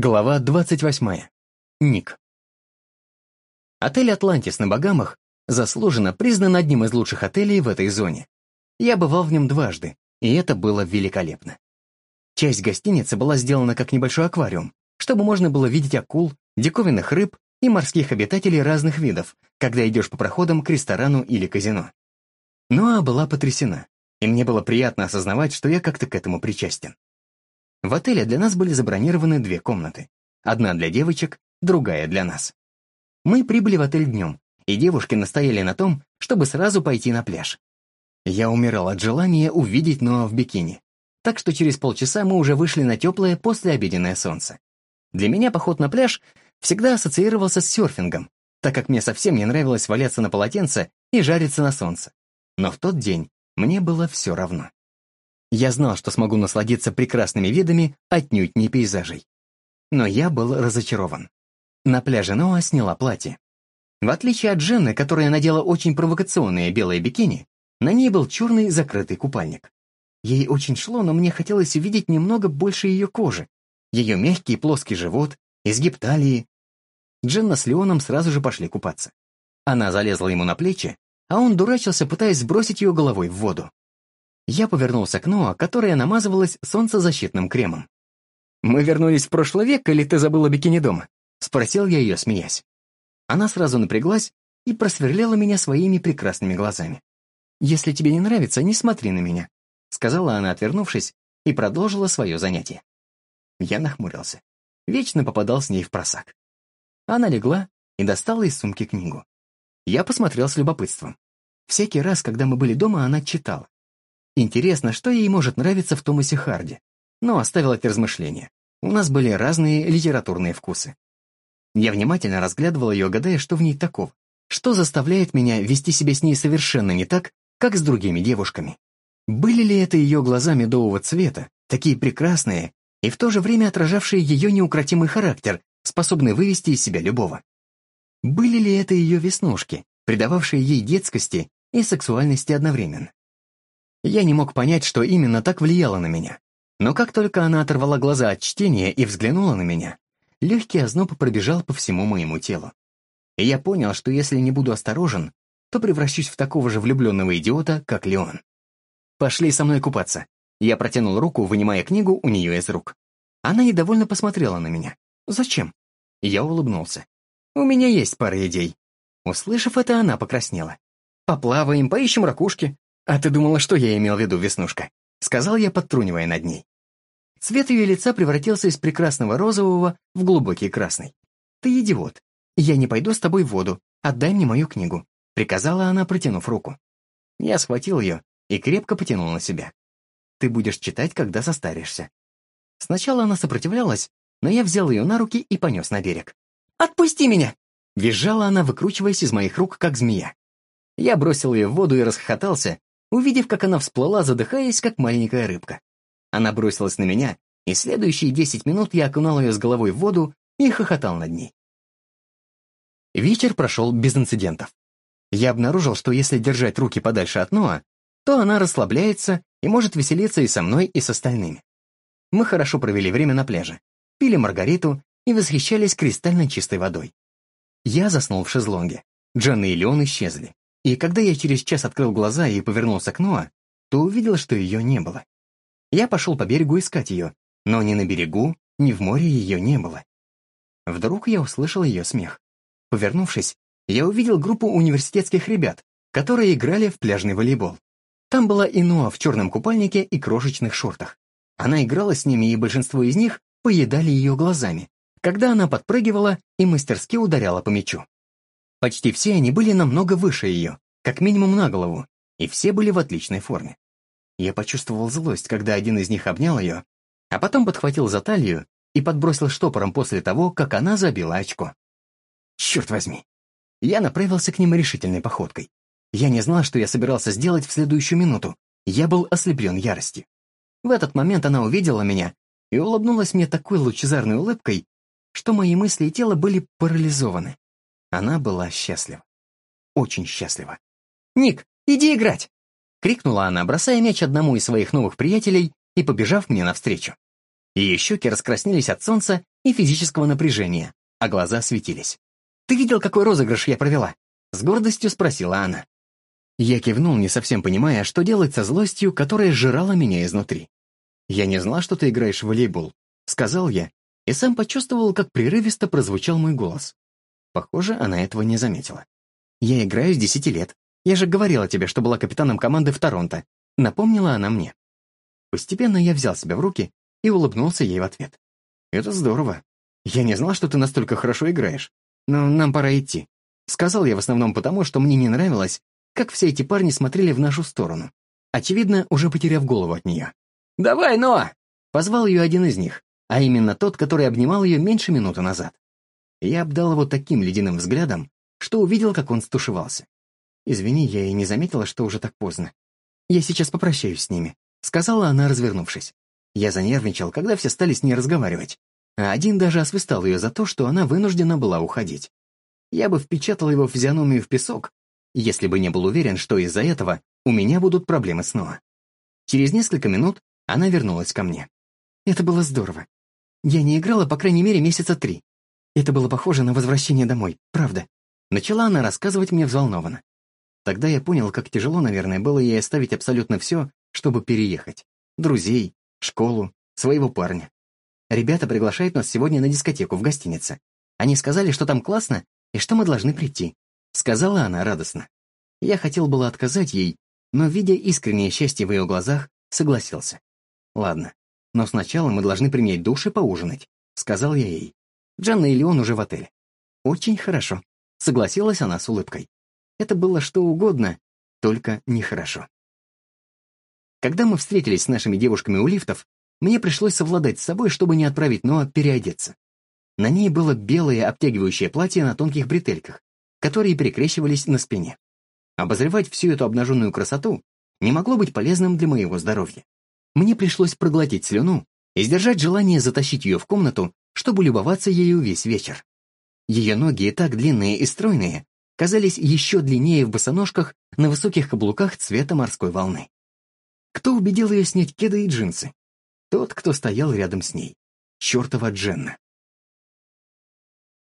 Глава 28. Ник. Отель «Атлантис» на Багамах заслуженно признан одним из лучших отелей в этой зоне. Я бывал в нем дважды, и это было великолепно. Часть гостиницы была сделана как небольшой аквариум, чтобы можно было видеть акул, диковинных рыб и морских обитателей разных видов, когда идешь по проходам к ресторану или казино. Ноа была потрясена, и мне было приятно осознавать, что я как-то к этому причастен. В отеле для нас были забронированы две комнаты. Одна для девочек, другая для нас. Мы прибыли в отель днем, и девушки настояли на том, чтобы сразу пойти на пляж. Я умирал от желания увидеть Ноа в бикини, так что через полчаса мы уже вышли на теплое послеобеденное солнце. Для меня поход на пляж всегда ассоциировался с серфингом, так как мне совсем не нравилось валяться на полотенце и жариться на солнце. Но в тот день мне было все равно. Я знал, что смогу насладиться прекрасными видами, отнюдь не пейзажей. Но я был разочарован. На пляже Ноа сняла платье. В отличие от Дженны, которая надела очень провокационные белые бикини, на ней был черный закрытый купальник. Ей очень шло, но мне хотелось увидеть немного больше ее кожи, ее мягкий плоский живот, изгиб талии. Дженна с Леоном сразу же пошли купаться. Она залезла ему на плечи, а он дурачился, пытаясь сбросить ее головой в воду. Я повернулся к Ноа, которая намазывалась солнцезащитным кремом. «Мы вернулись в прошлый век, или ты забыла бикини дома?» — спросил я ее, смеясь. Она сразу напряглась и просверлила меня своими прекрасными глазами. «Если тебе не нравится, не смотри на меня», — сказала она, отвернувшись, и продолжила свое занятие. Я нахмурился. Вечно попадал с ней в просак. Она легла и достала из сумки книгу. Я посмотрел с любопытством. Всякий раз, когда мы были дома, она читала. Интересно, что ей может нравиться в Томасе Харди. Но оставил эти размышления. У нас были разные литературные вкусы. Я внимательно разглядывал ее, гадая, что в ней такого. Что заставляет меня вести себя с ней совершенно не так, как с другими девушками? Были ли это ее глаза медового цвета, такие прекрасные и в то же время отражавшие ее неукротимый характер, способный вывести из себя любого? Были ли это ее веснушки, придававшие ей детскости и сексуальности одновременно? Я не мог понять, что именно так влияло на меня. Но как только она оторвала глаза от чтения и взглянула на меня, легкий озноб пробежал по всему моему телу. И я понял, что если не буду осторожен, то превращусь в такого же влюбленного идиота, как Леон. «Пошли со мной купаться». Я протянул руку, вынимая книгу у нее из рук. Она недовольно посмотрела на меня. «Зачем?» Я улыбнулся. «У меня есть пара идей». Услышав это, она покраснела. «Поплаваем, поищем ракушки. «А ты думала, что я имел в виду, Веснушка?» — сказал я, подтрунивая над ней. Цвет ее лица превратился из прекрасного розового в глубокий красный. «Ты идиот. Я не пойду с тобой в воду. Отдай мне мою книгу», — приказала она, протянув руку. Я схватил ее и крепко потянул на себя. «Ты будешь читать, когда состаришься». Сначала она сопротивлялась, но я взял ее на руки и понес на берег. «Отпусти меня!» Визжала она, выкручиваясь из моих рук, как змея. Я бросил ее в воду и расхохотался, увидев, как она всплыла, задыхаясь, как маленькая рыбка. Она бросилась на меня, и следующие десять минут я окунал ее с головой в воду и хохотал над ней. Вечер прошел без инцидентов. Я обнаружил, что если держать руки подальше от Ноа, то она расслабляется и может веселиться и со мной, и с остальными. Мы хорошо провели время на пляже, пили маргариту и восхищались кристально чистой водой. Я заснул в шезлонге. Джанна и Леон исчезли. И когда я через час открыл глаза и повернулся к Ноа, то увидел, что ее не было. Я пошел по берегу искать ее, но ни на берегу, ни в море ее не было. Вдруг я услышал ее смех. Повернувшись, я увидел группу университетских ребят, которые играли в пляжный волейбол. Там была и Ноа в черном купальнике и крошечных шортах. Она играла с ними, и большинство из них поедали ее глазами, когда она подпрыгивала и мастерски ударяла по мячу. Почти все они были намного выше ее, как минимум на голову, и все были в отличной форме. Я почувствовал злость, когда один из них обнял ее, а потом подхватил за талию и подбросил штопором после того, как она забила очко. Черт возьми! Я направился к ним решительной походкой. Я не знал, что я собирался сделать в следующую минуту. Я был ослеплен яростью. В этот момент она увидела меня и улыбнулась мне такой лучезарной улыбкой, что мои мысли и тело были парализованы. Она была счастлива. Очень счастлива. «Ник, иди играть!» — крикнула она, бросая мяч одному из своих новых приятелей и побежав мне навстречу. Ее щеки раскраснелись от солнца, и физического напряжения, а глаза светились. «Ты видел, какой розыгрыш я провела?» С гордостью спросила она. Я кивнул, не совсем понимая, что делать со злостью, которая сжирала меня изнутри. «Я не знала, что ты играешь в волейбол», — сказал я, и сам почувствовал, как прерывисто прозвучал мой голос. Похоже, она этого не заметила. «Я играю с десяти лет. Я же говорила тебе, что была капитаном команды в Торонто», — напомнила она мне. Постепенно я взял себя в руки и улыбнулся ей в ответ. «Это здорово. Я не знал, что ты настолько хорошо играешь. Но нам пора идти», — сказал я в основном потому, что мне не нравилось, как все эти парни смотрели в нашу сторону, очевидно, уже потеряв голову от нее. «Давай, Ноа!» — позвал ее один из них, а именно тот, который обнимал ее меньше минуты назад. Я обдал его таким ледяным взглядом, что увидел, как он стушевался. «Извини, я и не заметила, что уже так поздно. Я сейчас попрощаюсь с ними», — сказала она, развернувшись. Я занервничал, когда все стали с ней разговаривать, а один даже освистал ее за то, что она вынуждена была уходить. Я бы впечатал его физиономию в песок, если бы не был уверен, что из-за этого у меня будут проблемы снова. Через несколько минут она вернулась ко мне. Это было здорово. Я не играла, по крайней мере, месяца три. Это было похоже на возвращение домой, правда. Начала она рассказывать мне взволнованно. Тогда я понял, как тяжело, наверное, было ей оставить абсолютно все, чтобы переехать. Друзей, школу, своего парня. Ребята приглашают нас сегодня на дискотеку в гостинице. Они сказали, что там классно и что мы должны прийти. Сказала она радостно. Я хотел было отказать ей, но, видя искреннее счастье в ее глазах, согласился. Ладно, но сначала мы должны принять душ и поужинать, сказал я ей. Джанна и Леон уже в отеле. Очень хорошо, согласилась она с улыбкой. Это было что угодно, только нехорошо. Когда мы встретились с нашими девушками у лифтов, мне пришлось совладать с собой, чтобы не отправить Ноа переодеться. На ней было белое обтягивающее платье на тонких бретельках, которые перекрещивались на спине. Обозревать всю эту обнаженную красоту не могло быть полезным для моего здоровья. Мне пришлось проглотить слюну и сдержать желание затащить ее в комнату, чтобы любоваться ею весь вечер. Ее ноги, и так длинные и стройные, казались еще длиннее в босоножках на высоких каблуках цвета морской волны. Кто убедил ее снять кеды и джинсы? Тот, кто стоял рядом с ней. Чертова Дженна.